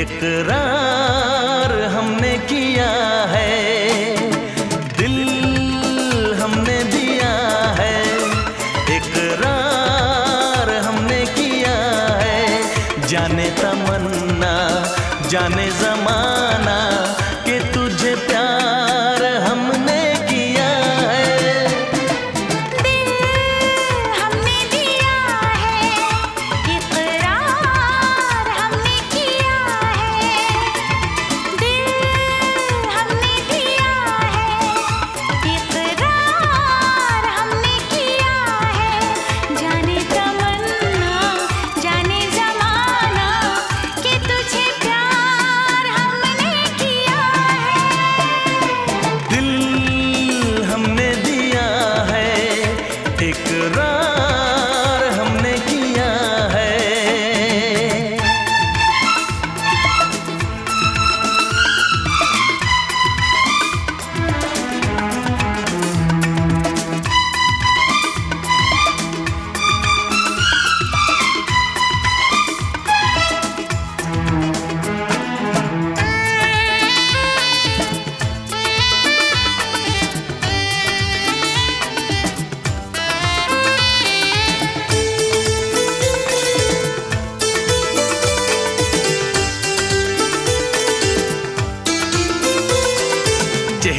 इकरार हमने किया है। दिल हमने दिया है। इकरार हमने किया है। जाने तमन्ना, जाने जमाना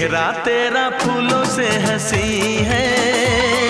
चेहरा तेरा फूलों से हँसी है।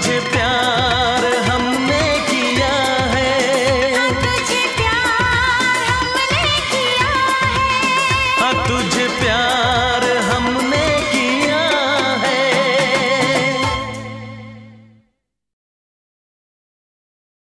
মাঝে প্যার